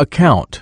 Account.